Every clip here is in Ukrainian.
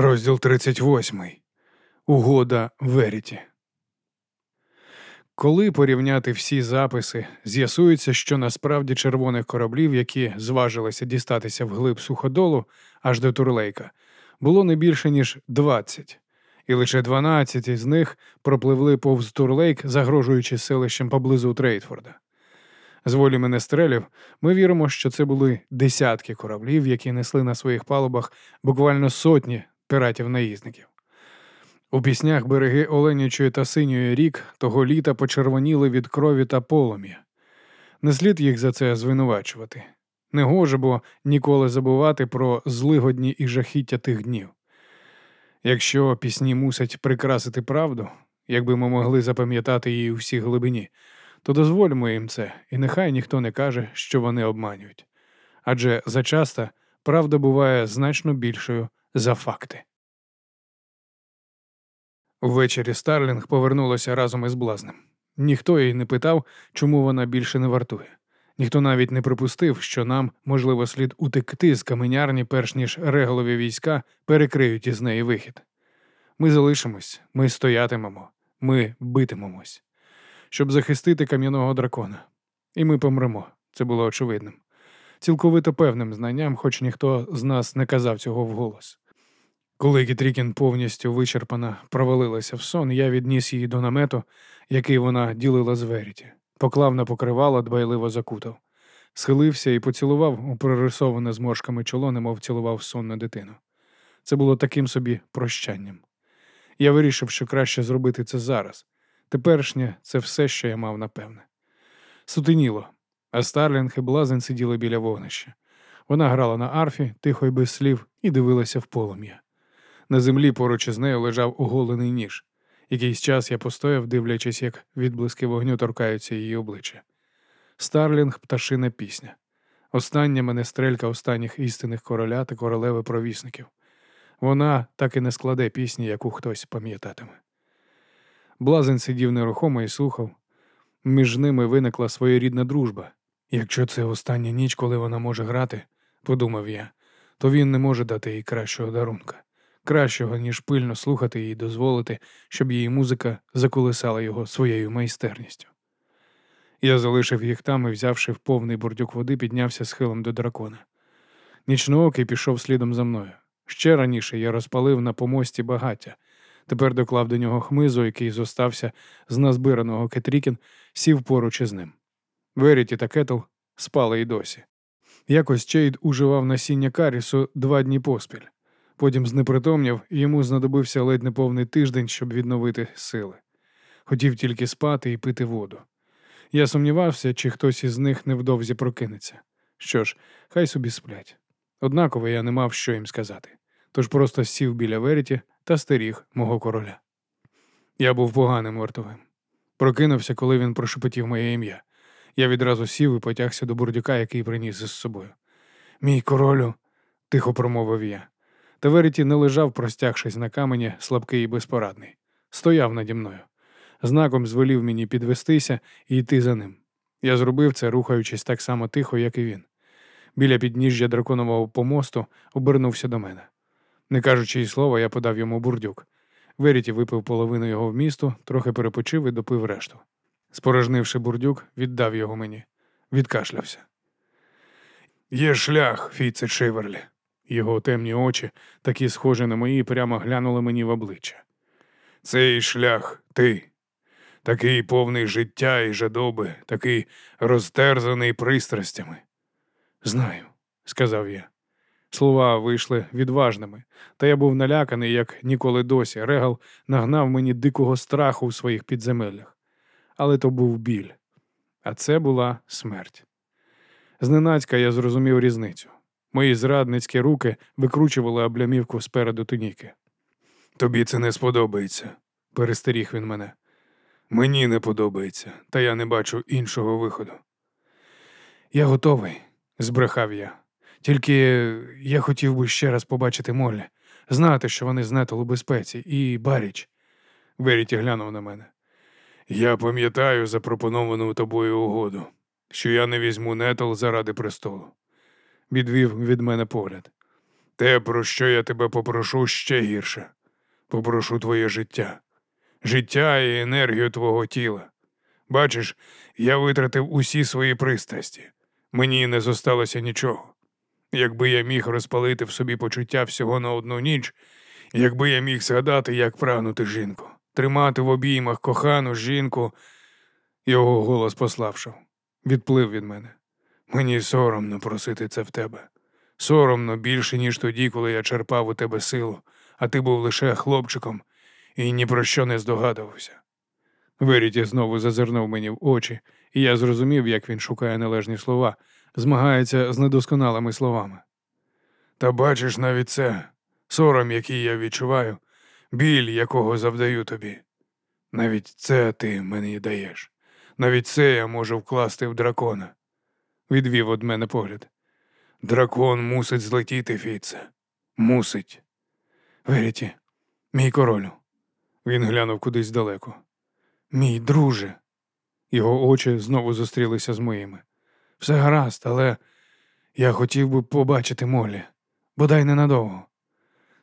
Розділ 38. Угода Веріті. Коли порівняти всі записи, з'ясується, що насправді червоних кораблів, які зважилися дістатися вглиб суходолу аж до Турлейка, було не більше ніж 20, і лише 12 із них пропливли повз Турлейк, загрожуючи селищем поблизу Трейтфорда. З волі менестрелів ми віримо, що це були десятки кораблів, які несли на своїх палубах буквально сотні піратів-наїзників. У піснях береги Оленячої та Синьої рік того літа почервоніли від крові та полум'я. Не слід їх за це звинувачувати. Не гоже бо ніколи забувати про злигодні і жахіття тих днів. Якщо пісні мусять прикрасити правду, якби ми могли запам'ятати її у всій глибині, то дозвольмо їм це, і нехай ніхто не каже, що вони обманюють. Адже зачаста правда буває значно більшою за факти. Ввечері Старлінг повернулася разом із блазнем. Ніхто їй не питав, чому вона більше не вартує. Ніхто навіть не припустив, що нам, можливо, слід утекти з каменярні, перш ніж реголові війська перекриють із неї вихід. Ми залишимось, ми стоятимемо, ми битимемось, щоб захистити кам'яного дракона. І ми помремо, це було очевидним. Цілковито певним знанням, хоч ніхто з нас не казав цього вголос. Коли Кітрікін повністю вичерпана провалилася в сон, я відніс її до намету, який вона ділила з Веріті, поклав на покривало, дбайливо закутав, схилився і поцілував у прорисоване зморшками чоло, немов цілував сонну дитину. Це було таким собі прощанням. Я вирішив, що краще зробити це зараз. Теперішнє це все, що я мав напевне. Сутеніло, а Старлінг і Блазен сиділи біля вогнища. Вона грала на арфі, тихо й без слів, і дивилася в полум'я. На землі поруч із нею лежав оголений ніж. Якийсь час я постояв, дивлячись, як відблиски вогню торкаються її обличчя. Старлінг пташина пісня. Остання менестрелька останніх істинних короля та королеви провісників. Вона так і не складе пісні, яку хтось пам'ятатиме. Блазен сидів нерухомо і слухав. Між ними виникла своєрідна дружба. Якщо це остання ніч, коли вона може грати, подумав я, то він не може дати їй кращого дарунка кращого, ніж пильно слухати її дозволити, щоб її музика заколисала його своєю майстерністю. Я залишив їх там і, взявши в повний бурдюк води, піднявся схилом до дракона. Нічноокий пішов слідом за мною. Ще раніше я розпалив на помості багаття. Тепер доклав до нього хмизу, який зостався з назбираного Кетрікін, сів поруч із ним. Веріті та Кетл спали й досі. Якось Чейд уживав насіння карісу два дні поспіль. Потім знепритомнів, і йому знадобився ледь не повний тиждень, щоб відновити сили. Хотів тільки спати і пити воду. Я сумнівався, чи хтось із них невдовзі прокинеться. Що ж, хай собі сплять. Однаково я не мав що їм сказати, тож просто сів біля вереті та стеріг мого короля. Я був поганим вартовим. Прокинувся, коли він прошепотів моє ім'я. Я відразу сів і потягся до бурдюка, який приніс із собою. Мій королю, тихо промовив я. Та Вереті не лежав, простягшись на камені, слабкий і безпорадний. Стояв наді мною. Знаком звелів мені підвестися і йти за ним. Я зробив це, рухаючись так само тихо, як і він. Біля підніжжя драконового помосту обернувся до мене. Не кажучи й слова, я подав йому бурдюк. Веріті випив половину його в місту, трохи перепочив і допив решту. Спорожнивши бурдюк, віддав його мені, відкашлявся. Є шлях, Фіце Шиверлі, його темні очі, такі схожі на мої, прямо глянули мені в обличчя. Цей шлях ти, такий повний життя і жадоби, такий розтерзаний пристрастями. Знаю, сказав я. Слова вийшли відважними, та я був наляканий, як ніколи досі. Регал нагнав мені дикого страху у своїх підземеллях. Але то був біль, а це була смерть. Зненацька я зрозумів різницю. Мої зрадницькі руки викручували облямівку спереду туніки. Тобі це не сподобається, перестеріг він мене. Мені не подобається, та я не бачу іншого виходу. Я готовий, збрехав я. Тільки я хотів би ще раз побачити Моллі, знати, що вони з Нетол у безпеці, і Баріч. Веріті глянув на мене. Я пам'ятаю запропоновану тобою угоду, що я не візьму Нетол заради престолу відвів від мене погляд. Те, про що я тебе попрошу, ще гірше. Попрошу твоє життя, життя і енергію твого тіла. Бачиш, я витратив усі свої пристрасті. Мені не зосталося нічого. Якби я міг розпалити в собі почуття всього на одну ніч, якби я міг згадати, як прагнути жінку, тримати в обіймах кохану жінку, його голос послабшав, відплив від мене. Мені соромно просити це в тебе. Соромно більше, ніж тоді, коли я черпав у тебе силу, а ти був лише хлопчиком і ні про що не здогадувався. Веріті знову зазирнув мені в очі, і я зрозумів, як він шукає належні слова, змагається з недосконалими словами. Та бачиш навіть це, сором, який я відчуваю, біль, якого завдаю тобі. Навіть це ти мені даєш. Навіть це я можу вкласти в дракона. Відвів од мене погляд. Дракон мусить злетіти, Фіце. Мусить. Веріті, мій королю. Він глянув кудись далеко. Мій друже. Його очі знову зустрілися з моїми. Все гаразд, але я хотів би побачити Молі, бодай ненадовго.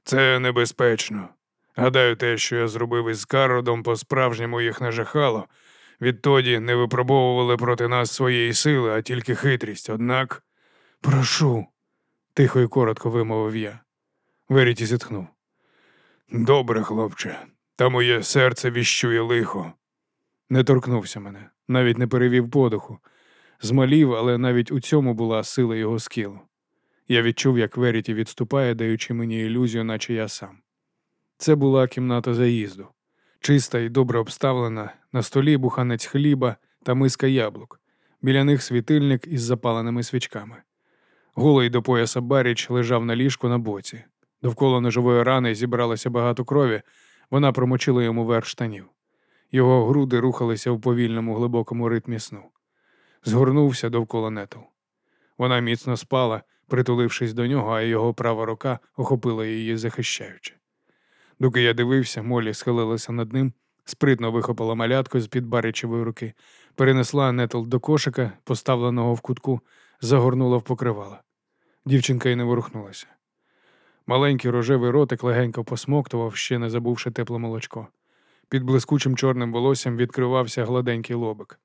Це небезпечно. Гадаю, те, що я зробив із Кародом, по-справжньому їх нажахало. Відтоді не випробовували проти нас своєї сили, а тільки хитрість. Однак, прошу, тихо і коротко вимовив я. Веріті зітхнув. Добре, хлопче, та моє серце віщує лихо. Не торкнувся мене, навіть не перевів подиху. Змалів, але навіть у цьому була сила його скілу. Я відчув, як Веріті відступає, даючи мені ілюзію, наче я сам. Це була кімната заїзду, чиста і добре обставлена, на столі буханець хліба та миска яблук, біля них світильник із запаленими свічками. Голий до пояса Баріч лежав на ліжку на боці. Довкола ножової рани зібралося багато крові, вона промочила йому верх штанів. Його груди рухалися в повільному глибокому ритмі сну. Згорнувся довкола нетл. Вона міцно спала, притулившись до нього, а його права рука охопила її, захищаючи. Доки я дивився, Молі схилилася над ним, спритно вихопила малятку з під баричевої руки, перенесла нетл до кошика, поставленого в кутку, загорнула в покривало. Дівчинка й не ворухнулася. Маленький рожевий ротик легенько посмоктував, ще не забувши тепле молочко. Під блискучим чорним волоссям відкривався гладенький лобик.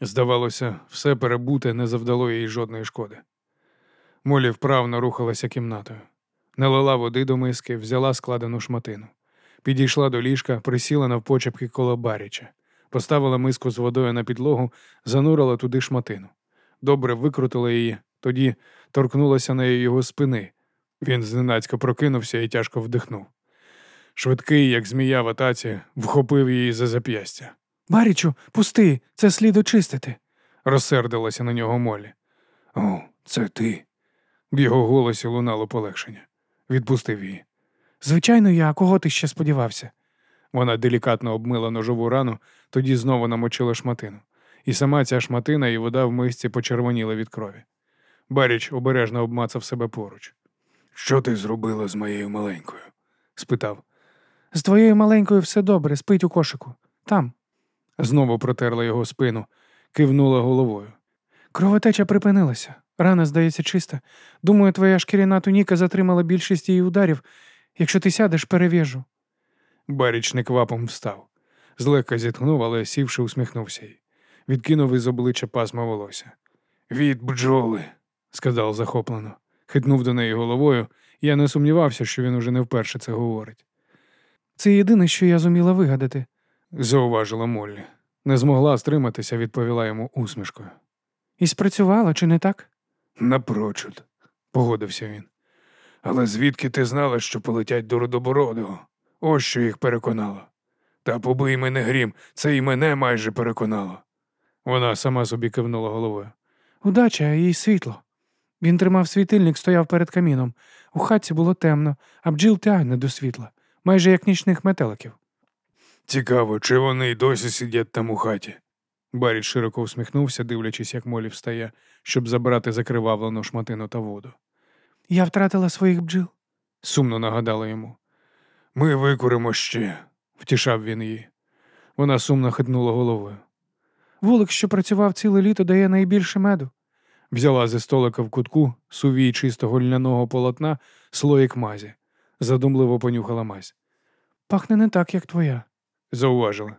Здавалося, все перебуте не завдало їй жодної шкоди. Молі вправно рухалася кімнатою. Налила води до миски, взяла складену шматину. Підійшла до ліжка, присіла навпочепки коло баріча, поставила миску з водою на підлогу, занурила туди шматину. Добре викрутила її, тоді торкнулася нею його спини. Він зненацька прокинувся і тяжко вдихнув. Швидкий, як змія в атаці, вхопив її за зап'ястя. Барічу, пусти, це слід очистити, розсердилася на нього Молі. О, це ти. В його голосі лунало полегшення. Відпустив її. Звичайно, я, кого ти ще сподівався? Вона делікатно обмила ножову рану, тоді знову намочила шматину. І сама ця шматина і вода в мисці почервоніла від крові. Баріч обережно обмацав себе поруч. Що ти зробила з моєю маленькою? спитав. З твоєю маленькою все добре, спить у кошику. Там. Знову протерла його спину, кивнула головою. Кровотеча припинилася. Рана, здається, чиста. Думаю, твоя шкіряна туніка затримала більшість її ударів. Якщо ти сядеш, перев'яжу. Баріч неквапом встав. Злегка зітхнув, але сівши, усміхнувся їй. Відкинув із обличчя пасма волосся. Від бджоли, сказав захоплено. Хитнув до неї головою, я не сумнівався, що він уже не вперше це говорить. Це єдине, що я зуміла вигадати, зауважила Моллі. Не змогла стриматися, відповіла йому усмішкою. І спрацювала, чи не так? Напрочуд, погодився він. Але звідки ти знала, що полетять до Родобородого? Ось що їх переконало. Та побий мене грім, це і мене майже переконало. Вона сама собі кивнула головою. Удача і світло. Він тримав світильник, стояв перед каміном. У хатці було темно, а бджіл тягне до світла, майже як нічних метеликів. Цікаво, чи вони й досі сидять там у хаті. Баріч широко усміхнувся, дивлячись, як Молі встає, щоб забрати закривавлену шматину та воду. Я втратила своїх бджіл, сумно нагадала йому. Ми викуримо ще, втішав він її. Вона сумно хитнула головою. Вулик, що працював ціле літо, дає найбільше меду. Взяла зі столика в кутку сувій чистого льняного полотна слоїк мазі, задумливо понюхала мазь. Пахне не так, як твоя, зауважила.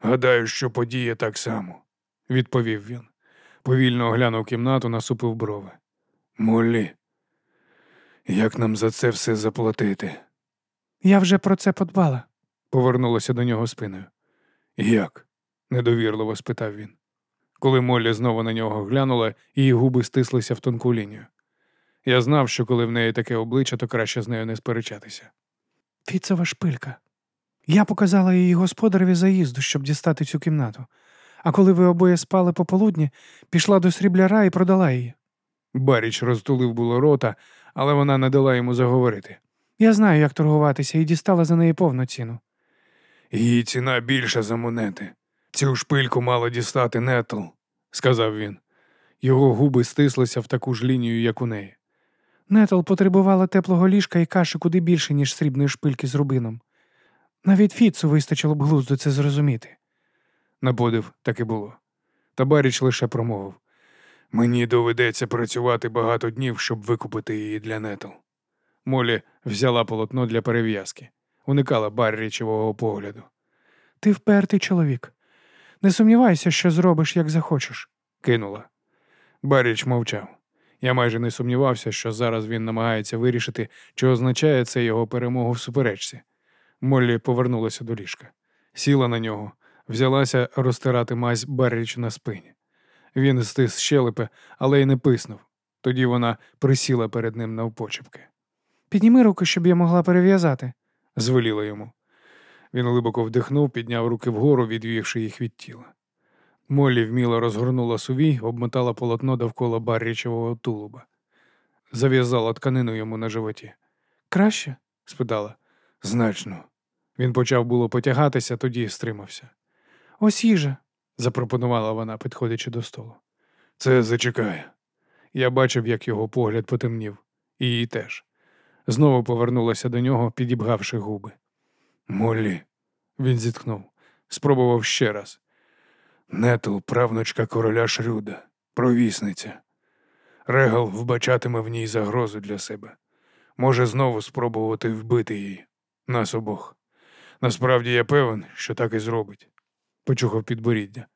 Гадаю, що подіє так само, відповів він. Повільно оглянув кімнату, насупив брови. Моллі, як нам за це все заплатити? Я вже про це подбала, повернулася до нього спиною. Як? недовірливо спитав він. Коли Моллі знову на нього глянула, її губи стислися в тонку лінію. Я знав, що коли в неї таке обличчя, то краще з нею не сперечатися. Фіцева шпилька. Я показала її господареві заїзду, щоб дістати цю кімнату. А коли ви обоє спали пополудні, пішла до срібляра і продала її. Баріч розтулив було рота, але вона не дала йому заговорити. Я знаю, як торгуватися, і дістала за неї повну ціну. Її ціна більша за монети. Цю шпильку мало дістати нетл, сказав він. Його губи стислися в таку ж лінію, як у неї. Нетл потребувала теплого ліжка і каші куди більше, ніж срібної шпильки з рубином. Навіть Фіцу вистачило б глузду це зрозуміти. На подив так і було. Та Баріч лише промовив Мені доведеться працювати багато днів, щоб викупити її для нетл. Молі взяла полотно для перев'язки, уникала Баррічевого погляду. Ти впертий чоловік. Не сумнівайся, що зробиш, як захочеш, кинула. Баріч мовчав. Я майже не сумнівався, що зараз він намагається вирішити, чи означає це його перемогу в суперечці. Моллі повернулася до ліжка, сіла на нього, взялася розтирати мазь Барріч на спині. Він стис щелепи, але й не писнув. Тоді вона присіла перед ним навпочепки. Підніми руки, щоб я могла перев'язати, звеліла йому. Він глибоко вдихнув, підняв руки вгору, відвівши їх від тіла. Моллі вміло розгорнула сувій, обмотала полотно довкола баррічевого тулуба. Зав'язала тканину йому на животі. Краще? спитала. Значно. Він почав було потягатися, тоді стримався. Ось їжа, запропонувала вона, підходячи до столу. Це зачекає. Я бачив, як його погляд потемнів, і її теж. Знову повернулася до нього, підібгавши губи. Моллі, він зітхнув, спробував ще раз. Нетл, правнучка короля Шрюда, провісниця. Регал вбачатиме в ній загрозу для себе. Може знову спробувати вбити її, нас обох. Насправді я певен, що так і зробить. Почухав підборіддя.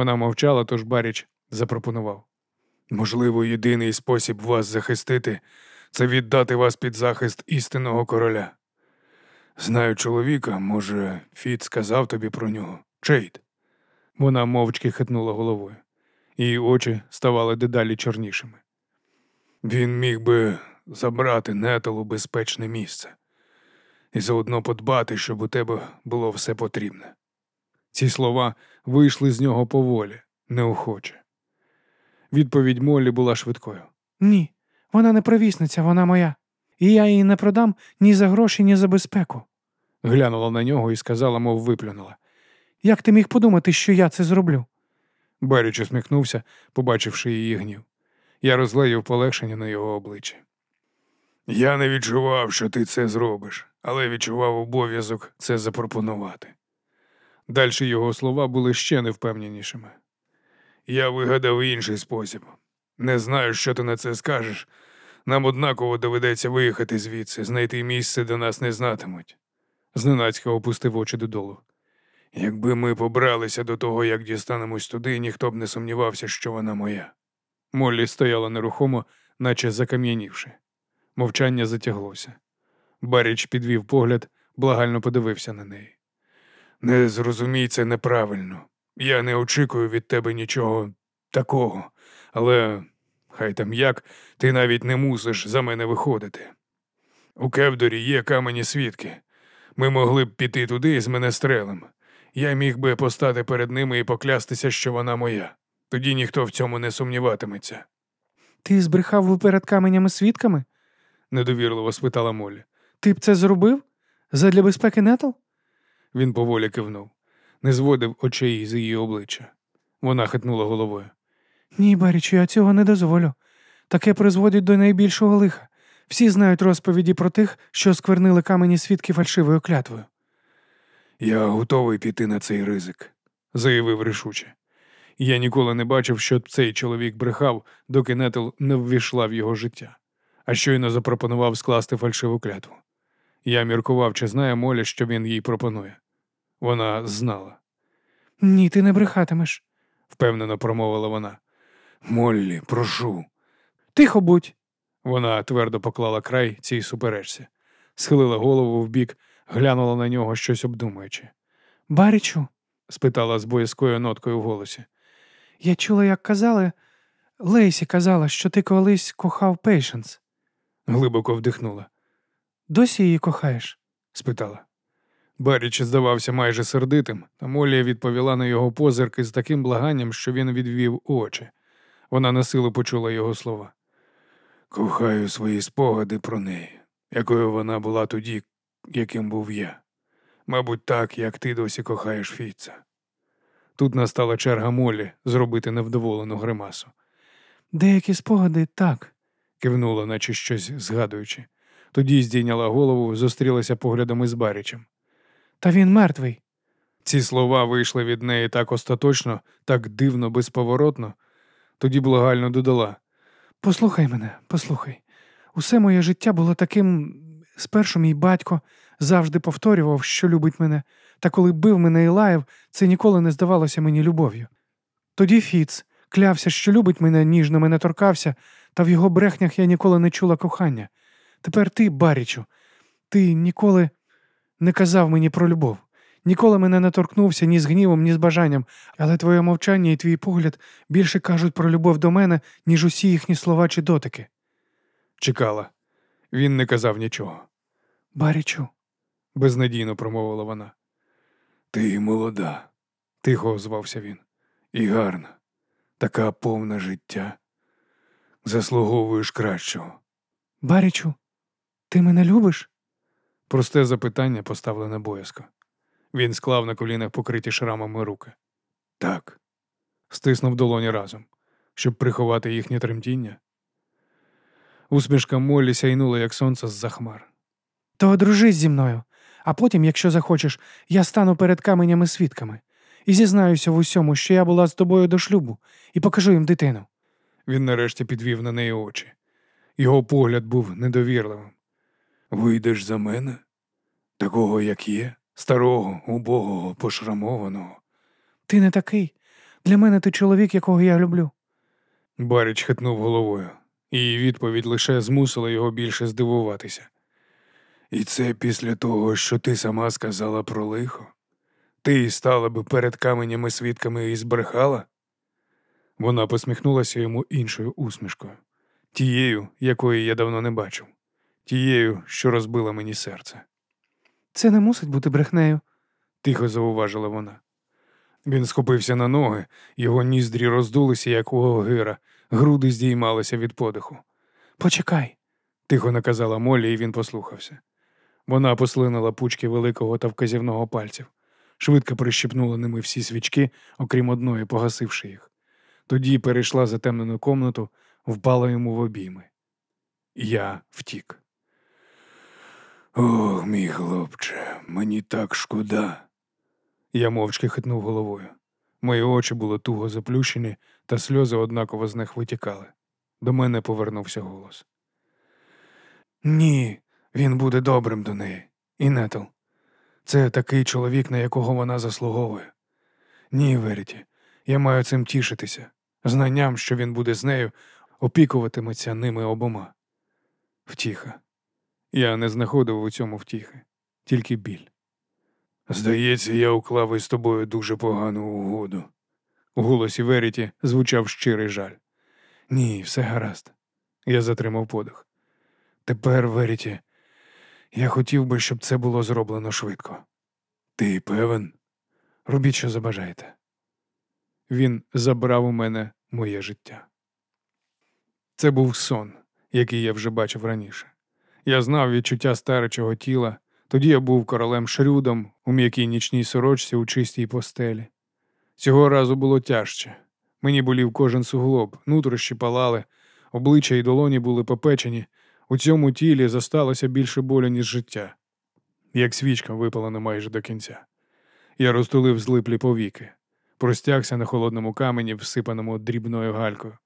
Вона мовчала, тож Баріч запропонував. Можливо, єдиний спосіб вас захистити це віддати вас під захист істинного короля. Знаю чоловіка, може, Фіт сказав тобі про нього. Чейд. Вона мовчки хитнула головою. Її очі ставали дедалі чорнішими. Він міг би забрати нетал у безпечне місце і заодно подбати, щоб у тебе було все потрібне. Ці слова вийшли з нього поволі, неохоче. Відповідь Моллі була швидкою. Ні, вона не провісниця, вона моя. І я її не продам ні за гроші, ні за безпеку. Глянула на нього і сказала, мов виплюнула. Як ти міг подумати, що я це зроблю? Баріч усміхнувся, побачивши її гнів. Я розлеїв полегшення на його обличчі. Я не відчував, що ти це зробиш, але відчував обов'язок це запропонувати. Дальші його слова були ще невпевненішими. Я вигадав інший спосіб. Не знаю, що ти на це скажеш. Нам однаково доведеться виїхати звідси, знайти місце, де нас не знатимуть. Зненацька опустив очі додолу. Якби ми побралися до того, як дістанемось туди, ніхто б не сумнівався, що вона моя. Моллі стояла нерухомо, наче закам'янівши. Мовчання затяглося. Баріч підвів погляд, благально подивився на неї. Не зрозумій це неправильно. Я не очікую від тебе нічого такого, але хай там як, ти навіть не мусиш за мене виходити. У Кевдорі є камені свідки. Ми могли б піти туди з мене стрелем. Я міг би постати перед ними і поклястися, що вона моя. Тоді ніхто в цьому не сумніватиметься. Ти збрехав перед каменями свідками? недовірливо спитала Молі. Ти б це зробив? Задля безпеки нетл? Він поволі кивнув, не зводив очей з її обличчя. Вона хитнула головою. Ні, Барічу, я цього не дозволю. Таке призводить до найбільшого лиха. Всі знають розповіді про тих, що сквернили камені свідки фальшивою клятвою. Я готовий піти на цей ризик, заявив рішуче. Я ніколи не бачив, що цей чоловік брехав, доки Нетл не ввійшла в його життя, а щойно запропонував скласти фальшиву клятву. Я міркував, чи знає Моля, що він їй пропонує. Вона знала. Ні, ти не брехатимеш, впевнено промовила вона. Моллі, прошу. Тихо будь. Вона твердо поклала край цій суперечці, схилила голову вбік, глянула на нього, щось обдумуючи. Барічу? спитала з боязкою ноткою в голосі. Я чула, як казали. Лейсі казала, що ти колись кохав Пейшенс. Глибоко вдихнула. Досі її кохаєш? спитала. Баріч здавався майже сердитим, та Молія відповіла на його позирки з таким благанням, що він відвів очі. Вона на силу почула його слова. Кохаю свої спогади про неї, якою вона була тоді, яким був я. Мабуть, так, як ти досі кохаєш Фіца. Тут настала черга Молі зробити невдоволену гримасу. Деякі спогади так, кивнула, наче щось згадуючи. Тоді здійняла голову, зустрілася поглядом із Барічем. Та він мертвий. Ці слова вийшли від неї так остаточно, так дивно, безповоротно. Тоді благально додала. Послухай мене, послухай. Усе моє життя було таким. Спершу мій батько завжди повторював, що любить мене, та коли бив мене і лаяв, це ніколи не здавалося мені любов'ю. Тоді Фіц клявся, що любить мене, ніжно мене торкався, та в його брехнях я ніколи не чула кохання. Тепер ти, Барічу, ти ніколи не казав мені про любов. Ніколи мене не торкнувся ні з гнівом, ні з бажанням, але твоє мовчання і твій погляд більше кажуть про любов до мене, ніж усі їхні слова чи дотики. Чекала. Він не казав нічого. Барічу, безнадійно промовила вона. Ти молода, тихо озвався він. І гарна, така повна життя. Заслуговуєш кращого. Барічу, ти мене любиш? Просте запитання поставлене боязко. Він склав на колінах покриті шрамами руки. Так. Стиснув долоні разом, щоб приховати їхнє тремтіння. Усмішка Моллі сяйнула, як сонце з за хмар. То одружись зі мною, а потім, якщо захочеш, я стану перед каменями свідками і зізнаюся в усьому, що я була з тобою до шлюбу, і покажу їм дитину. Він нарешті підвів на неї очі. Його погляд був недовірливим. Вийдеш за мене, такого, як є, старого, убогого, пошрамованого. Ти не такий. Для мене ти чоловік, якого я люблю. Баріч хитнув головою, і відповідь лише змусила його більше здивуватися. І це після того, що ти сама сказала про лихо? Ти стала би перед каменями свідками і збрехала? Вона посміхнулася йому іншою усмішкою, тією, якої я давно не бачив, тією, що розбила мені серце. Це не мусить бути брехнею, тихо зауважила вона. Він схопився на ноги, його ніздрі роздулися, як у огира, груди здіймалися від подиху. Почекай, тихо наказала Молі, і він послухався. Вона послинила пучки великого та вказівного пальців, швидко прищепнула ними всі свічки, окрім одної, погасивши їх. Тоді перейшла затемнену комнату, впала йому в обійми. Я втік. Ох, мій хлопче, мені так шкода. Я мовчки хитнув головою. Мої очі були туго заплющені, та сльози однаково з них витікали. До мене повернувся голос. Ні, він буде добрим до неї. І Нетл. Це такий чоловік, на якого вона заслуговує. Ні, Веріті, я маю цим тішитися, знанням, що він буде з нею, опікуватиметься ними обома. Втіха. Я не знаходив у цьому втіхи, тільки біль. Здається, я уклав із тобою дуже погану угоду. У голосі Веріті звучав щирий жаль. Ні, все гаразд. Я затримав подих. Тепер, Веріті, я хотів би, щоб це було зроблено швидко. Ти певен? Робіть, що забажаєте. Він забрав у мене моє життя. Це був сон, який я вже бачив раніше. Я знав відчуття старечого тіла, тоді я був королем Шрюдом у м'якій нічній сорочці у чистій постелі. Цього разу було тяжче. Мені болів кожен суглоб, нутрощі палали, обличчя і долоні були попечені, у цьому тілі зосталося більше болю, ніж життя, як свічка випалена майже до кінця. Я розтулив злиплі повіки. простягся на холодному камені, всипаному дрібною галькою.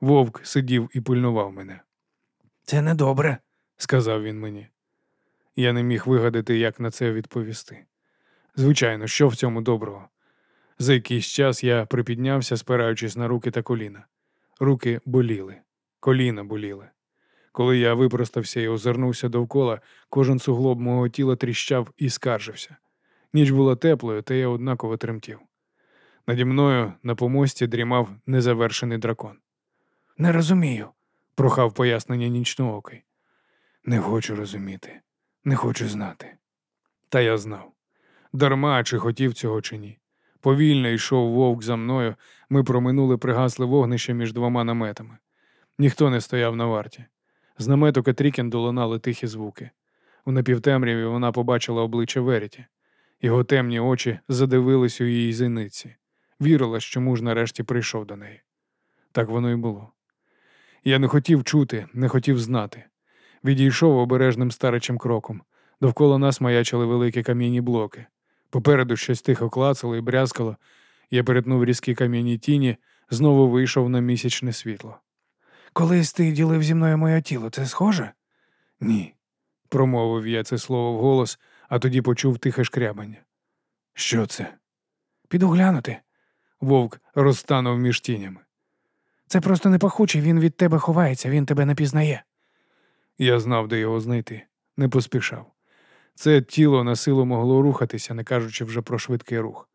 Вовк сидів і пильнував мене. Це недобре, сказав він мені. Я не міг вигадати, як на це відповісти. Звичайно, що в цьому доброго? За якийсь час я припіднявся, спираючись на руки та коліна. Руки боліли, коліна боліли. Коли я випростався і озирнувся довкола, кожен суглоб мого тіла тріщав і скаржився. Ніч була теплою, та я однаково тремтів. Наді мною на помості дрімав незавершений дракон. Не розумію, прохав пояснення нічноокий. Не хочу розуміти, не хочу знати. Та я знав. Дарма чи хотів цього, чи ні. Повільно йшов вовк за мною, ми проминули пригасле вогнище між двома наметами. Ніхто не стояв на варті. З намету Катрікін долунали тихі звуки. У напівтемряві вона побачила обличчя Веріті. Його темні очі задивились у її зіниці. Вірила, що муж нарешті прийшов до неї. Так воно й було. Я не хотів чути, не хотів знати. Відійшов обережним старичим кроком. Довкола нас маячили великі кам'яні блоки. Попереду щось тихо клацало і брязкало. Я перетнув різкі кам'яні тіні, знову вийшов на місячне світло. Колись ти ділив зі мною моє тіло, це схоже? Ні, промовив я це слово вголос, а тоді почув тихе шкрябання. Що це? Піду глянути. Вовк розтанув між тінями. Це просто непахучий, він від тебе ховається, він тебе не пізнає. Я знав, де його знайти, не поспішав. Це тіло на силу могло рухатися, не кажучи вже про швидкий рух.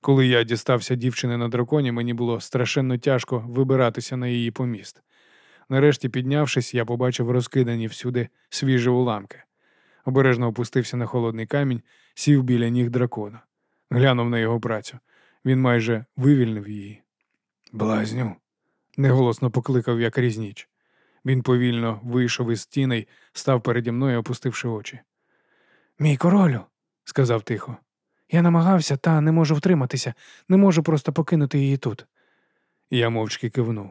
Коли я дістався дівчини на драконі, мені було страшенно тяжко вибиратися на її поміст. Нарешті, піднявшись, я побачив розкидані всюди свіжі уламки. Обережно опустився на холодний камінь, сів біля ніг дракона, глянув на його працю. Він майже вивільнив її. Блазню, неголосно покликав я крізь ніч. Він повільно вийшов із стіней, став переді мною, опустивши очі. Мій королю, сказав тихо. Я намагався, та не можу втриматися, не можу просто покинути її тут. Я мовчки кивнув.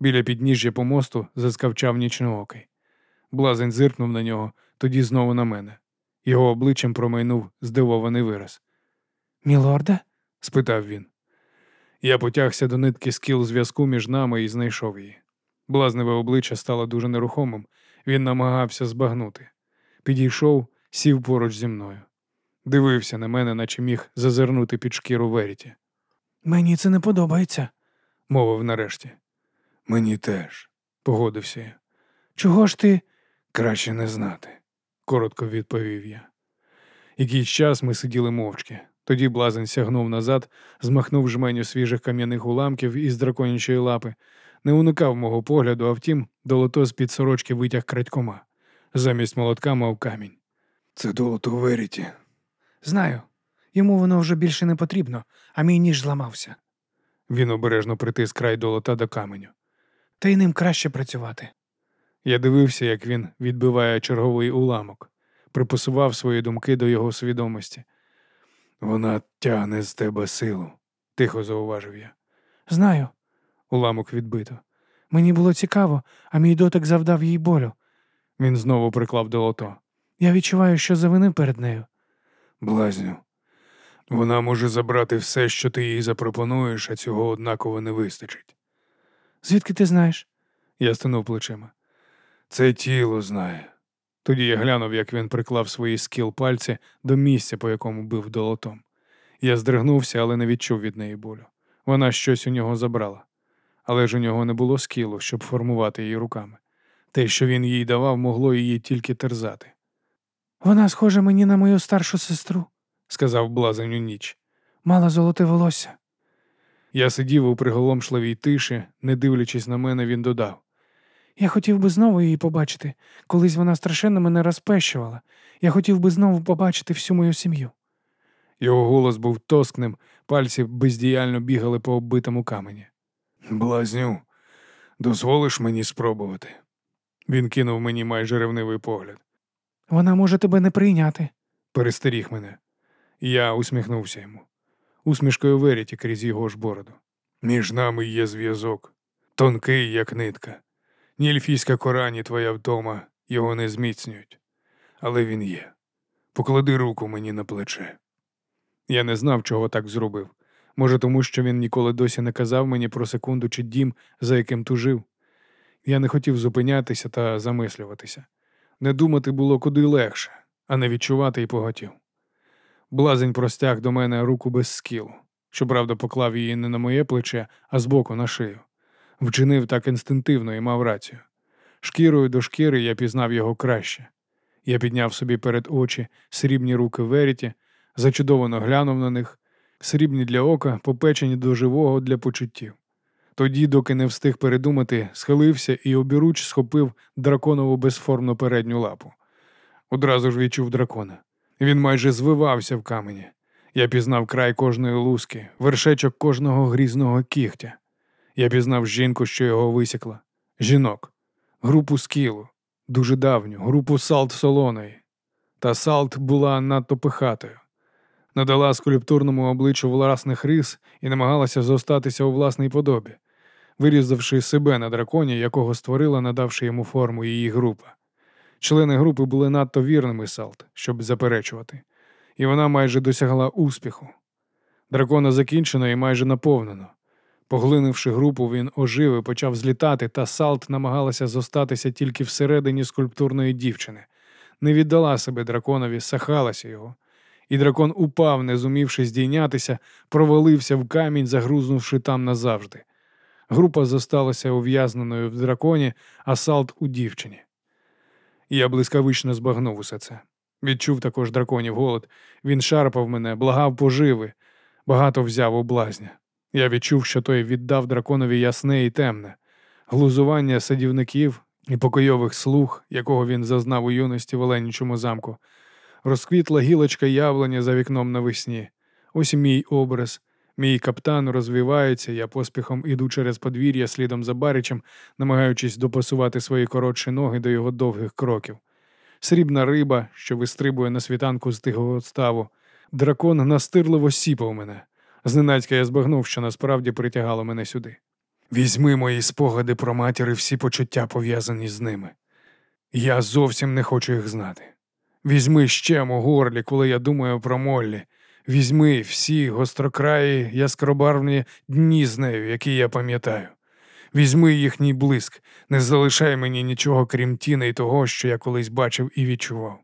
Біля підніжжя помосту заскавчав нічноокий. Блазень зиркнув на нього, тоді знову на мене. Його обличчям промайнув здивований вираз. Мілорде? спитав він. Я потягся до нитки скіл зв'язку між нами і знайшов її. Блазневе обличчя стало дуже нерухомим, він намагався збагнути. Підійшов, сів поруч зі мною. Дивився на мене, наче міг зазирнути під шкіру Веріті. Мені це не подобається, мовив нарешті. Мені теж, погодився я. Чого ж ти? Краще не знати, коротко відповів я. Якийсь час ми сиділи мовчки. Тоді блазень сягнув назад, змахнув жменю свіжих кам'яних уламків із драконячої лапи, не уникав мого погляду, а втім, долото з під сорочки витяг крадькома. Замість молотка мав камінь. Це долото Веріті. Знаю. Йому воно вже більше не потрібно, а мій ніж зламався. Він обережно притис край долота до каменю. Та й ним краще працювати. Я дивився, як він відбиває черговий уламок, припасував свої думки до його свідомості. Вона тягне з тебе силу, тихо зауважив я. Знаю. Уламок відбито. Мені було цікаво, а мій дотик завдав їй болю. Він знову приклав долото. Я відчуваю, що завинив перед нею. Блазню. Вона може забрати все, що ти їй запропонуєш, а цього однаково не вистачить. Звідки ти знаєш? Я стинув плечима. Це тіло знає. Тоді я глянув, як він приклав свої скіл пальці до місця, по якому бив долотом. Я здригнувся, але не відчув від неї болю. Вона щось у нього забрала. Але ж у нього не було скілу, щоб формувати її руками. Те, що він їй давав, могло її тільки терзати. Вона схожа мені на мою старшу сестру, сказав блазень у ніч. Мала золоте волосся. Я сидів у приголомшливій тиші, не дивлячись на мене, він додав. Я хотів би знову її побачити. Колись вона страшенно мене розпещувала. Я хотів би знову побачити всю мою сім'ю. Його голос був тоскним, пальці бездіяльно бігали по оббитому камені. Блазню, дозволиш мені спробувати? Він кинув мені майже ревнивий погляд. Вона може тебе не прийняти, перестеріг мене. Я усміхнувся йому. Усмішкою Веріті крізь його ж бороду. Між нами є зв'язок, тонкий, як нитка. Ні ельфійська кора, ні твоя вдома його не зміцнюють. Але він є. Поклади руку мені на плече. Я не знав, чого так зробив. Може, тому що він ніколи досі не казав мені про секунду чи дім, за яким тужив. Я не хотів зупинятися та замислюватися. Не думати було куди легше, а не відчувати і поготів. Блазень простяг до мене руку без скілу. Щоправда, поклав її не на моє плече, а збоку на шию. Вчинив так інстинктивно і мав рацію. Шкірою до шкіри я пізнав його краще. Я підняв собі перед очі срібні руки Веріті, зачудовано глянув на них, срібні для ока, попечені до живого для почуттів. Тоді, доки не встиг передумати, схилився і обіруч схопив драконову безформну передню лапу. Одразу ж відчув дракона. Він майже звивався в камені. Я пізнав край кожної луски, вершечок кожного грізного кігтя. Я пізнав жінку, що його висікла, жінок, групу скілу, дуже давню, групу салт солоної. Та салт була надто пихатою. Надала скульптурному обличчю власних рис і намагалася зостатися у власній подобі, вирізавши себе на драконі, якого створила, надавши йому форму її група. Члени групи були надто вірними салт, щоб заперечувати, і вона майже досягла успіху. Дракона закінчено і майже наповнено. Поглинивши групу, він ожив і почав злітати, та салт намагалася зостатися тільки всередині скульптурної дівчини, не віддала себе драконові, сахалася його. І дракон упав, не зумівши здійнятися, провалився в камінь, загрузнувши там назавжди. Група зосталася ув'язненою в драконі, а салт у дівчині. Я блискавично збагнув усе це. Відчув також драконів голод. Він шарпав мене, благав поживи, багато взяв у блазня. Я відчув, що той віддав драконові ясне і темне, глузування садівників і покойових слуг, якого він зазнав у юності в Оленічому замку. Розквітла гілочка явлення за вікном навесні. Ось мій образ. Мій каптан розвивається, я поспіхом іду через подвір'я слідом за баричем, намагаючись допасувати свої коротші ноги до його довгих кроків. Срібна риба, що вистрибує на світанку з тихого ставу. Дракон настирливо сіпав мене. Зненацька я збагнув, що насправді притягало мене сюди. Візьми мої спогади про матір і всі почуття пов'язані з ними. Я зовсім не хочу їх знати. Візьми ще у горлі, коли я думаю про Моллі. Візьми всі гострокраї яскробарвні дні з нею, які я пам'ятаю. Візьми їхній блиск, не залишай мені нічого, крім тіни й того, що я колись бачив і відчував.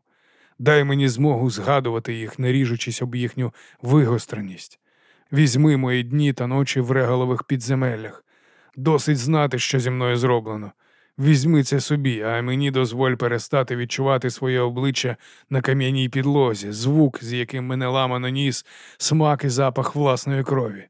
Дай мені змогу згадувати їх, не ріжучись об їхню вигостреність. Візьми мої дні та ночі в регалових підземеллях. Досить знати, що зі мною зроблено. Візьми це собі, а мені дозволь перестати відчувати своє обличчя на кам'яній підлозі, звук, з яким мене ламано ніс, смак і запах власної крові.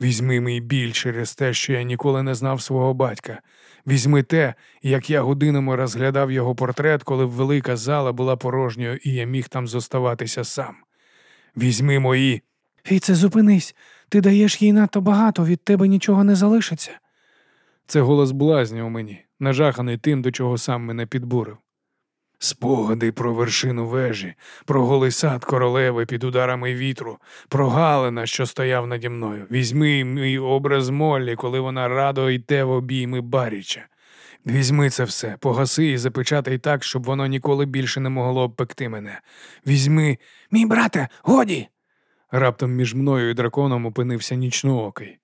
Візьми мій біль через те, що я ніколи не знав свого батька. Візьми те, як я годинами розглядав його портрет, коли велика зала була порожньою, і я міг там зоставатися сам. Візьми мої. Фіце, зупинись. Ти даєш їй надто багато, від тебе нічого не залишиться. Це голос блазня у мені, нажаханий тим, до чого сам мене підбурив. Спогади про вершину вежі, про голий сад королеви під ударами вітру, про Галина, що стояв наді мною. Візьми мій образ Моллі, коли вона радо йде в обійми Баріча. Візьми це все, погаси і запечатай так, щоб воно ніколи більше не могло обпекти мене. Візьми, мій брате, годі. Раптом між мною і драконом опинився нічноокий.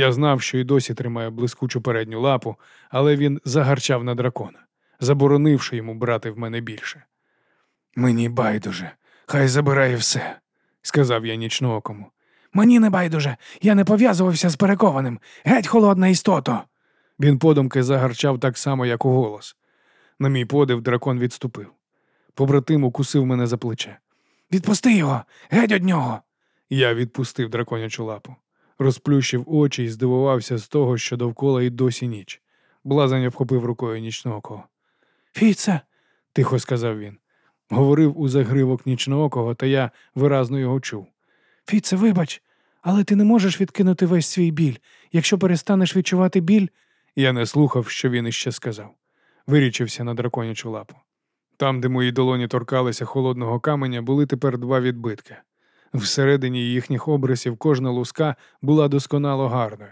Я знав, що й досі тримає блискучу передню лапу, але він загарчав на дракона, заборонивши йому брати в мене більше. Мені байдуже, хай забирає все, сказав я нічноокому. Мені не байдуже, я не пов'язувався з перекованим. Геть холодна істото. Він подумки загарчав так само, як у голос. На мій подив дракон відступив. Побратим укусив мене за плече. Відпусти його, геть од нього. Я відпустив драконячу лапу, розплющив очі і здивувався з того, що довкола й досі ніч. Блазень обхопив рукою нічноокого. Фіце, тихо сказав він. Говорив у загривок нічноокого, та я виразно його чув. Фіце, вибач, але ти не можеш відкинути весь свій біль. Якщо перестанеш відчувати біль. Я не слухав, що він іще сказав. Вирічився на драконячу лапу. Там, де мої долоні торкалися холодного каменя, були тепер два відбитки. Всередині їхніх обрисів кожна луска була досконало гарною.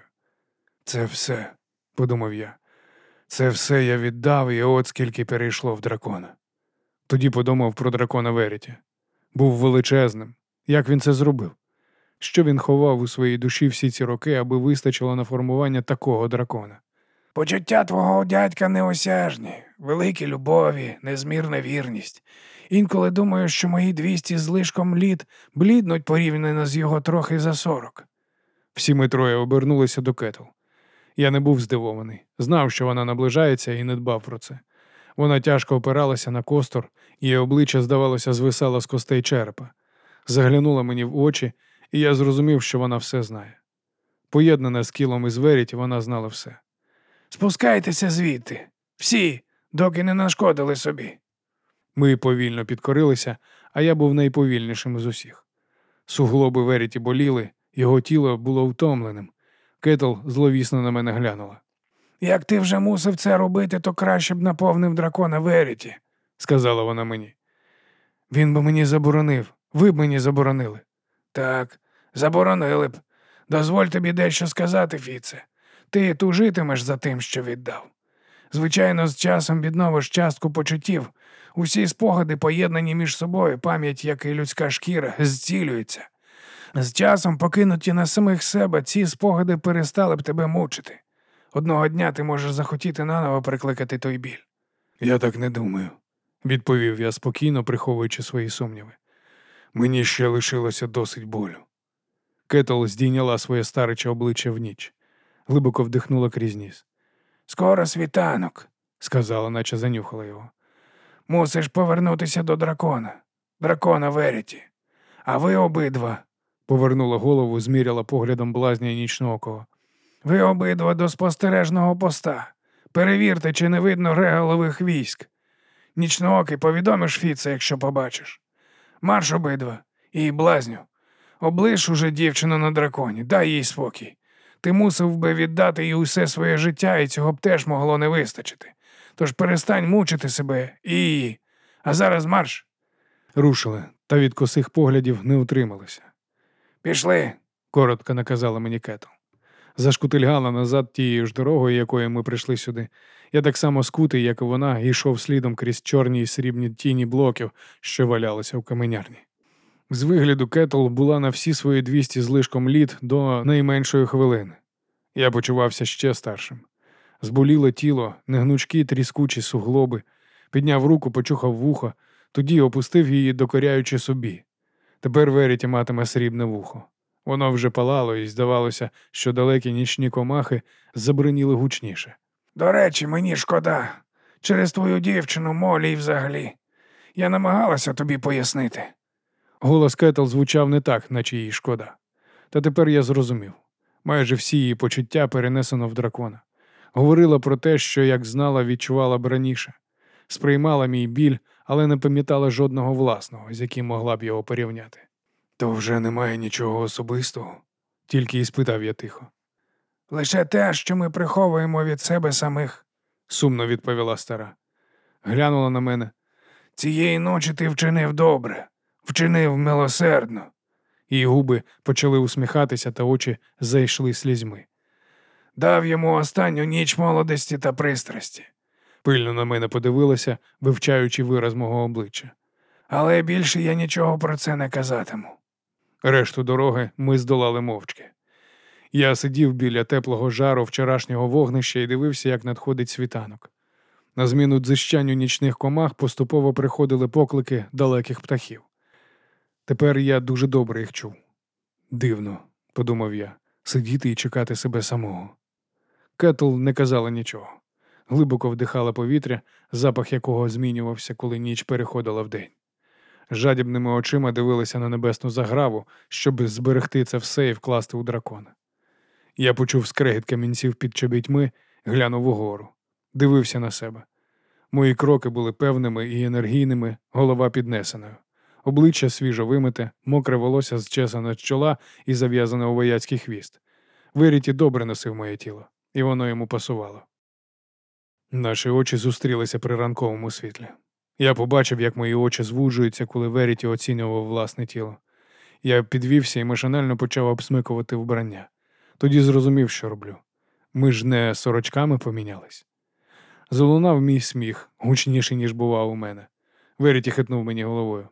Це все, подумав я. Це все я віддав, і от скільки перейшло в дракона. Тоді подумав про дракона Веріті. Був величезним. Як він це зробив? Що він ховав у своїй душі всі ці роки, аби вистачило на формування такого дракона? Почуття твого дядька неосяжні, великі любові, незмірна вірність. Інколи думаю, що мої двісті з лишком літ бліднуть порівняно з його трохи за сорок. Всі ми троє обернулися до Кетл. Я не був здивований, знав, що вона наближається, і не дбав про це. Вона тяжко опиралася на костор, її обличчя, здавалося, звисало з костей черепа. Заглянула мені в очі, і я зрозумів, що вона все знає. Поєднана з кілом із Веріті, вона знала все. Спускайтеся звідти, всі, доки не нашкодили собі. Ми повільно підкорилися, а я був найповільнішим з усіх. Суглоби Веріті боліли, його тіло було втомленим. Кетл зловісно на мене глянула. Як ти вже мусив це робити, то краще б наповнив дракона Веріті, сказала вона мені. Він би мені заборонив, ви б мені заборонили. Так, заборонили б. Дозволь тобі дещо сказати, Фіце. Ти тужитимеш за тим, що віддав. Звичайно, з часом відновиш частку почуттів. Усі спогади, поєднані між собою, пам'ять, як і людська шкіра, зцілюється. З часом, покинуті на самих себе, ці спогади перестали б тебе мучити. Одного дня ти можеш захотіти наново прикликати той біль. Я так не думаю, відповів я спокійно, приховуючи свої сумніви. Мені ще лишилося досить болю. Кетл здійняла своє стариче обличчя в ніч, глибоко вдихнула крізь ніс. Скоро світанок, сказала, наче занюхала його. Мусиш повернутися до дракона, дракона Веріті. А ви обидва, повернула голову, зміряла поглядом блазня нічного. Ви обидва до спостережного поста. Перевірте, чи не видно регалових військ. Нічноокий повідомиш Фіце, якщо побачиш. Марш обидва і блазню. Облиш уже дівчину на драконі, дай їй спокій. Ти мусив би віддати їй усе своє життя, і цього б теж могло не вистачити. Тож перестань мучити себе і. А зараз марш. Рушили, та від косих поглядів не утрималися. Пішли, коротко наказала мені Кетл. Зашкутильгала назад тією ж дорогою, якою ми прийшли сюди. Я так само скутий, як і вона, йшов слідом крізь чорні й срібні тіні блоків, що валялися в каменярні. З вигляду Кетл була на всі свої двісті злишком літ до найменшої хвилини. Я почувався ще старшим. Зболіло тіло, негнучкі тріскучі суглоби, підняв руку, почухав вухо, тоді опустив її, докоряючи собі. Тепер Веріті матиме срібне вухо. Воно вже палало, і здавалося, що далекі нічні комахи забриніли гучніше. До речі, мені шкода. Через твою дівчину Молі й взагалі. Я намагалася тобі пояснити. Голос Кетл звучав не так, наче їй шкода. Та тепер я зрозумів. Майже всі її почуття перенесено в дракона. Говорила про те, що, як знала, відчувала б раніше, сприймала мій біль, але не пам'ятала жодного власного, з яким могла б його порівняти. То вже немає нічого особистого, тільки і спитав я тихо. Лише те, що ми приховуємо від себе самих, сумно відповіла стара. Глянула на мене. Цієї ночі ти вчинив добре, вчинив милосердно. Її губи почали усміхатися, та очі зайшли слізьми. Дав йому останню ніч молодості та пристрасті. Пильно на мене подивилася, вивчаючи вираз мого обличчя. Але більше я нічого про це не казатиму. Решту дороги ми здолали мовчки. Я сидів біля теплого жару вчорашнього вогнища і дивився, як надходить світанок. На зміну дзищанню нічних комах поступово приходили поклики далеких птахів. Тепер я дуже добре їх чув. Дивно, подумав я, сидіти і чекати себе самого. Кетл не казала нічого. Глибоко вдихала повітря, запах якого змінювався, коли ніч переходила в день. Жадібними очима дивилися на небесну заграву, щоб зберегти це все і вкласти у дракона. Я почув скрегіт камінців під чобітьми, глянув угору, дивився на себе. Мої кроки були певними і енергійними, голова піднесеною. Обличчя свіжо вимите, мокре волосся зчесане з чола і зав'язане у вояцький хвіст. Виріті добре носив моє тіло, і воно йому пасувало. Наші очі зустрілися при ранковому світлі. Я побачив, як мої очі звужуються, коли Веріті оцінював власне тіло. Я підвівся і машинально почав обсмикувати вбрання. Тоді зрозумів, що роблю. Ми ж не сорочками помінялись. Залунав мій сміх, гучніший, ніж бував у мене. Веріті хитнув мені головою.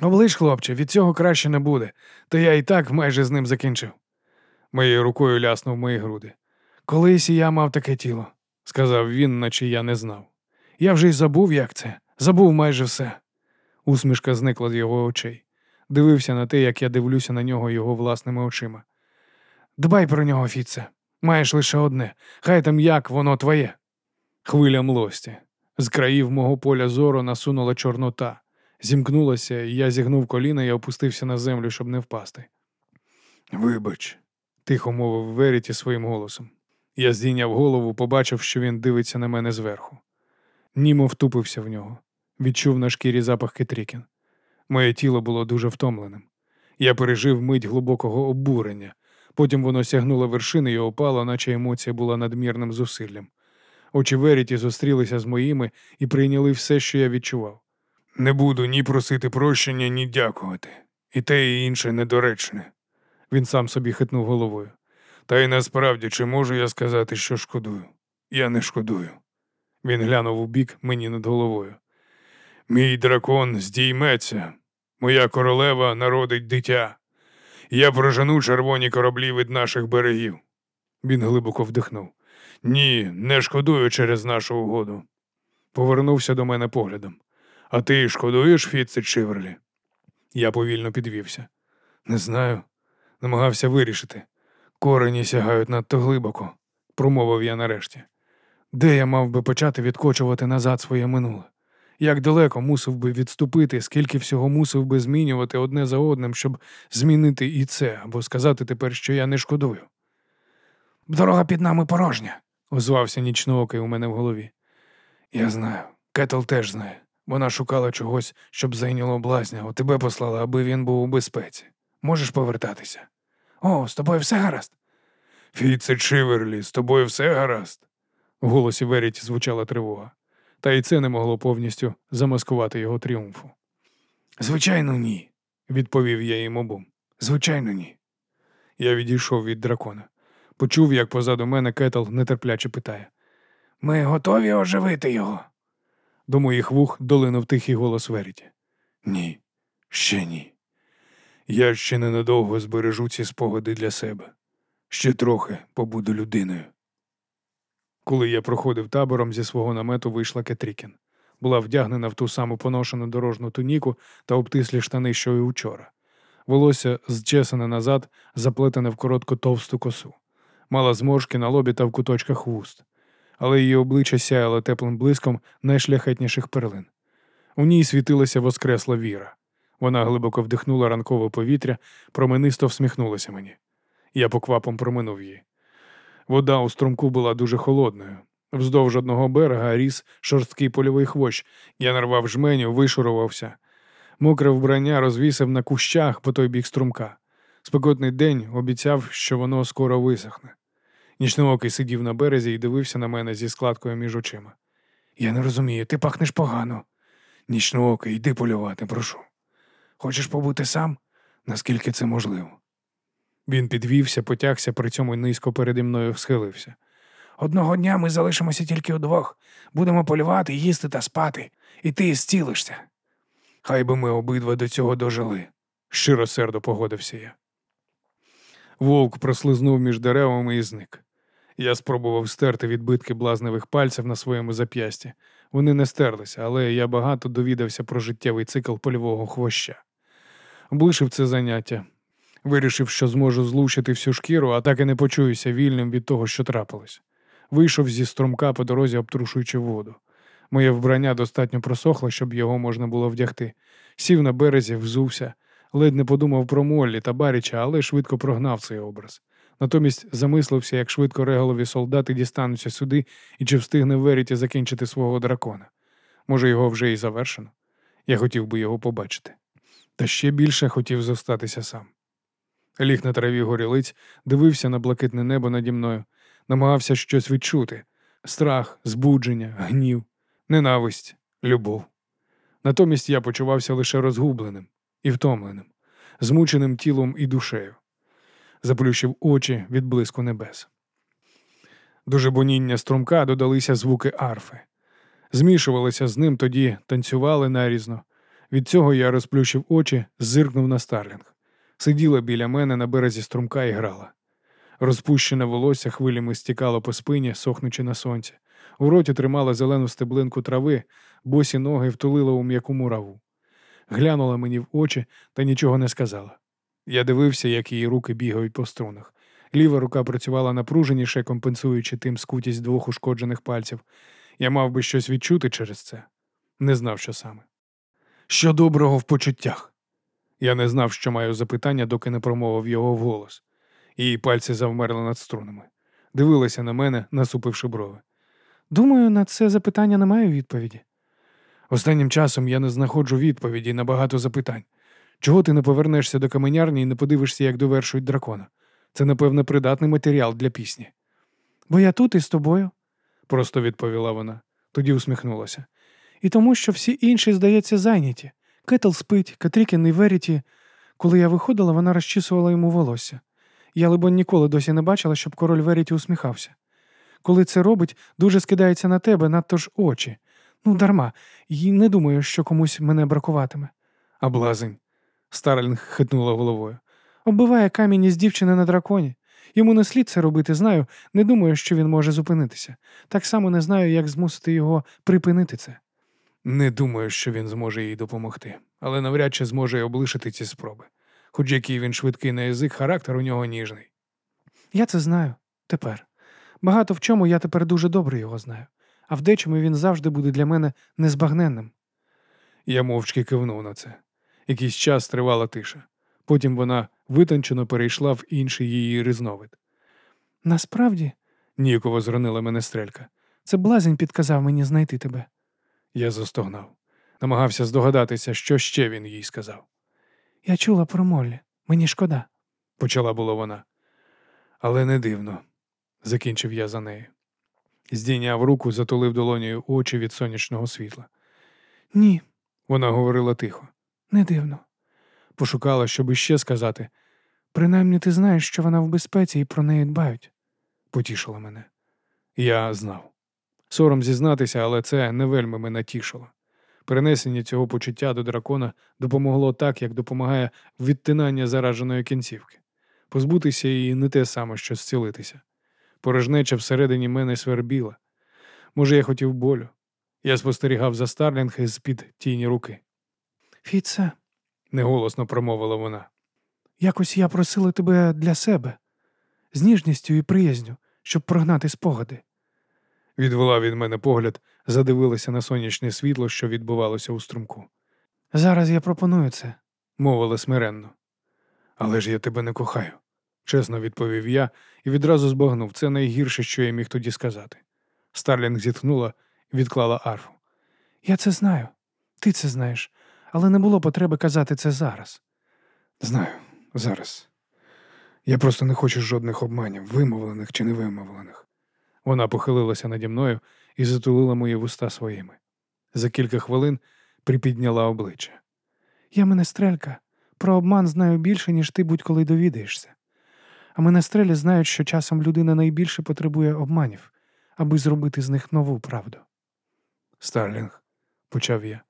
Оближ, хлопче, від цього краще не буде, та я і так майже з ним закінчив. Моєю рукою ляснув мої груди. Колись і я мав таке тіло, сказав він, наче я не знав. Я вже й забув, як це, забув майже все. Усмішка зникла з його очей. Дивився на те, як я дивлюся на нього його власними очима. Дбай про нього, Фіце. Маєш лише одне. Хай там як воно твоє. Хвиля млості. З країв мого поля зору насунула Чорнота. Зімкнулася, і я зігнув коліна і опустився на землю, щоб не впасти. Вибач, тихо мовив Веріті своїм голосом. Я здійняв голову, побачив, що він дивиться на мене зверху. Німо втупився в нього, відчув на шкірі запах Кетрікін. Моє тіло було дуже втомленим. Я пережив мить глибокого обурення, потім воно сягнуло вершини і опало, наче емоція була надмірним зусиллям. Очі Веріті зустрілися з моїми і прийняли все, що я відчував. Не буду ні просити прощення, ні дякувати. І те, і інше недоречне. Він сам собі хитнув головою. Та й насправді, чи можу я сказати, що шкодую? Я не шкодую. Він глянув у бік мені над головою. Мій дракон здійметься, моя королева народить дитя. Я прожену червоні кораблі від наших берегів. Він глибоко вдихнув. Ні, не шкодую через нашу угоду. Повернувся до мене поглядом. А ти шкодуєш, Фітце Чиверлі? Я повільно підвівся. Не знаю, намагався вирішити. Корені сягають надто глибоко, промовив я нарешті. Де я мав би почати відкочувати назад своє минуле? Як далеко мусив би відступити, скільки всього мусив би змінювати одне за одним, щоб змінити і це, або сказати тепер, що я не шкодую. Дорога під нами порожня, озвався нічноокий у мене в голові. Я знаю, Кетл теж знає. Вона шукала чогось, щоб зайняло блазня, а тебе послала, аби він був у безпеці. Можеш повертатися. О, з тобою все гаразд. Фіце Чиверлі, з тобою все гаразд. В голосі Веріті звучала тривога, та й це не могло повністю замаскувати його тріумфу. Звичайно, ні, відповів я їм обом. Звичайно, ні. Я відійшов від дракона. Почув, як позаду мене кетл нетерпляче питає. Ми готові оживити його? До моїх вух долинув тихий голос Веріті. Ні, ще ні. Я ще ненадовго збережу ці спогади для себе. Ще трохи побуду людиною. Коли я проходив табором зі свого намету, вийшла Кетрікін. Була вдягнена в ту саму поношену дорожну туніку та обтислі штани, що й учора. Волосся зчесане назад, заплетене в коротку товсту косу. Мала зморшки на лобі та в куточках вуст, але її обличчя сяяло теплим блиском найшляхетніших перлин. У ній світилася воскресла віра. Вона глибоко вдихнула ранкове повітря, променисто всміхнулася мені. Я поквапом проминув її. Вода у струмку була дуже холодною. Вздовж одного берега ріс шорсткий польовий хвощ. Я нарвав жменю, вишурувався. Мокре вбрання розвісив на кущах по той бік струмка. Спекотний день обіцяв, що воно скоро висохне. Нічноокий сидів на березі і дивився на мене зі складкою між очима. Я не розумію, ти пахнеш погано. Нічноокий, йди полювати, прошу. Хочеш побути сам? Наскільки це можливо? Він підвівся, потягся, при цьому низько переді мною схилився. Одного дня ми залишимося тільки удвох. Будемо полювати, їсти та спати, і ти зцілишся. Хай би ми обидва до цього дожили, щиросердо погодився я. Вовк прослизнув між деревами і зник. Я спробував стерти відбитки блазневих пальців на своєму зап'ясті. Вони не стерлися, але я багато довідався про життєвий цикл польового хвоща. Облишив це заняття, вирішив, що зможу злучити всю шкіру, а так і не почуюся вільним від того, що трапилось. Вийшов зі струмка по дорозі, обтрушуючи воду. Моє вбрання достатньо просохло, щоб його можна було вдягти. Сів на березі, взувся, ледь не подумав про Моллі та Баріча, але швидко прогнав цей образ. Натомість замислився, як швидко реголові солдати дістануться сюди і чи встигне Веріті закінчити свого дракона. Може, його вже і завершено. Я хотів би його побачити. Та ще більше хотів зостатися сам. Ліг на траві горілиць, дивився на блакитне небо наді мною, намагався щось відчути страх, збудження, гнів, ненависть, любов. Натомість я почувався лише розгубленим і втомленим, змученим тілом і душею. Заплющив очі від блиску небес. До жебоніння струмка додалися звуки арфи. Змішувалися з ним тоді, танцювали нарізно. Від цього я розплющив очі, зиркнув на Старлінг. Сиділа біля мене на березі струмка і грала. Розпущене волосся хвилями стікало по спині, сохнучи на сонці. У роті тримала зелену стеблинку трави, босі ноги втулила у м'яку мураву. Глянула мені в очі та нічого не сказала. Я дивився, як її руки бігають по струнах. Ліва рука працювала напруженіше, компенсуючи тим скутість двох ушкоджених пальців. Я мав би щось відчути через це. Не знав, що саме. Що доброго в почуттях? Я не знав, що маю запитання, доки не промовив його вголос. Її пальці завмерли над струнами. Дивилася на мене, насупивши брови. Думаю, на це запитання немає відповіді. Останнім часом я не знаходжу відповіді на багато запитань. Чого ти не повернешся до каменярні і не подивишся, як довершують дракона? Це, напевне, придатний матеріал для пісні. Бо я тут із тобою, просто відповіла вона, тоді усміхнулася. І тому, що всі інші, здається, зайняті. Кетл спить, Катрікін і Веріті. Коли я виходила, вона розчісувала йому волосся. Я, либо, ніколи досі не бачила, щоб король Веріті усміхався. Коли це робить, дуже скидається на тебе, надто ж очі. Ну, дарма, і не думаю, що комусь мене бракуватиме. А блазень. Старлінг хитнула головою. Оббиває камінь із дівчини на драконі. Йому не слід це робити, знаю. Не думаю, що він може зупинитися. Так само не знаю, як змусити його припинити це. Не думаю, що він зможе їй допомогти, але навряд чи зможе й облишити ці спроби. Хоч який він швидкий на язик, характер у нього ніжний. Я це знаю тепер. Багато в чому я тепер дуже добре його знаю, а в дечому він завжди буде для мене незбагненним. Я мовчки кивнув на це. Якийсь час тривала тиша. Потім вона витончено перейшла в інший її різновид. Насправді, ніяково зронила мене стрелька. Це блазень підказав мені знайти тебе. Я застогнав. Намагався здогадатися, що ще він їй сказав. Я чула про Моллі. Мені шкода, почала було вона. Але не дивно, закінчив я за нею. Здійняв руку, затулив долонею очі від сонячного світла. Ні, вона говорила тихо. Не дивно. Пошукала, щоб іще сказати. Принаймні ти знаєш, що вона в безпеці і про неї дбають. Потішила мене. Я знав. Сором зізнатися, але це не вельми мене тішило. Перенесення цього почуття до дракона допомогло так, як допомагає відтинання зараженої кінцівки. Позбутися її не те саме, що зцілитися. Порожнеча всередині мене свербіла. Може, я хотів болю. Я спостерігав за Старлінг із під тіні руки. Фіце, неголосно промовила вона. Якось я просила тебе для себе, з ніжністю і приязню, щоб прогнати спогади. Відвела від мене погляд, задивилася на сонячне світло, що відбувалося у струмку. Зараз я пропоную це, мовила смиренно. Але ж я тебе не кохаю, чесно відповів я і відразу збагнув це найгірше, що я міг тоді сказати. Старлінг зітхнула відклала арфу. Я це знаю, ти це знаєш, але не було потреби казати це зараз. Знаю, зараз. Я просто не хочу жодних обманів, вимовлених чи невимовлених. Вона похилилася наді мною і затулила мої вуста своїми. За кілька хвилин припідняла обличчя. Я менестрелька. Про обман знаю більше, ніж ти будь-коли довідаєшся. А менестрелі знають, що часом людина найбільше потребує обманів, аби зробити з них нову правду. Старлінг, почав я.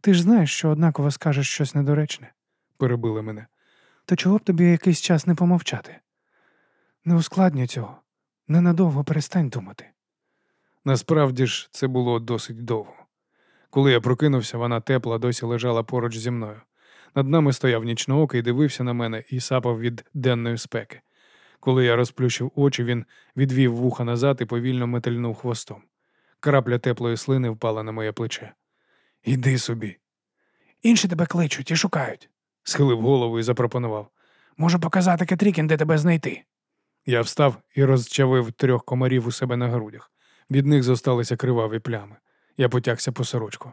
Ти ж знаєш, що однаково скажеш щось недоречне, перебили мене. То чого б тобі якийсь час не помовчати? Не ускладнюй цього. Ненадовго перестань думати. Насправді ж це було досить довго. Коли я прокинувся, вона тепла досі лежала поруч зі мною. Над нами стояв нічноокий, дивився на мене і сапав від денної спеки. Коли я розплющив очі, він відвів вуха назад і повільно метельнув хвостом. Крапля теплої слини впала на моє плече. Іди собі. Інші тебе кличуть і шукають, схилив голову і запропонував. Можу показати Кетрікін, де тебе знайти. Я встав і розчавив трьох комарів у себе на грудях. Від них зосталися криваві плями. Я потягся по сорочку.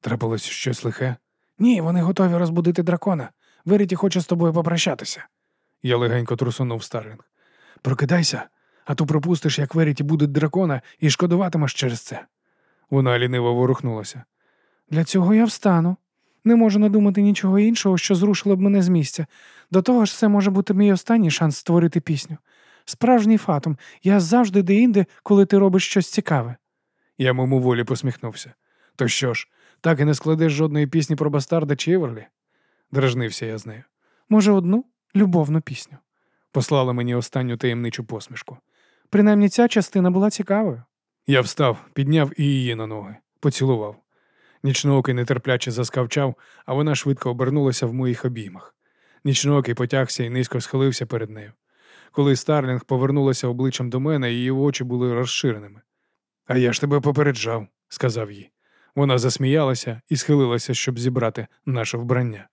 Трапилось щось лихе? Ні, вони готові розбудити дракона. Веріті хоче з тобою попрощатися. Я легенько трусунув Старлінг. Прокидайся, а то пропустиш, як Веріті будуть дракона, і шкодуватимеш через це. Вона ліниво ворухнулася. Для цього я встану. Не можу надумати нічого іншого, що зрушило б мене з місця. До того ж, це може бути мій останній шанс створити пісню. Справжній фатум, я завжди де-інде, коли ти робиш щось цікаве. Я мимоволі посміхнувся. То що ж, Так і не складеш жодної пісні про бастарда Чіверлі? Дражнився я з нею. Може, одну любовну пісню. Послала мені останню таємничу посмішку. Принаймні ця частина була цікавою. Я встав, підняв і її на ноги, поцілував. Нічноокий нетерпляче заскавчав, а вона швидко обернулася в моїх обіймах. Нічноокий потягся і низько схилився перед нею. Коли Старлінг повернулася обличчям до мене, її очі були розширеними. А я ж тебе попереджав, сказав їй. Вона засміялася і схилилася, щоб зібрати наше вбрання.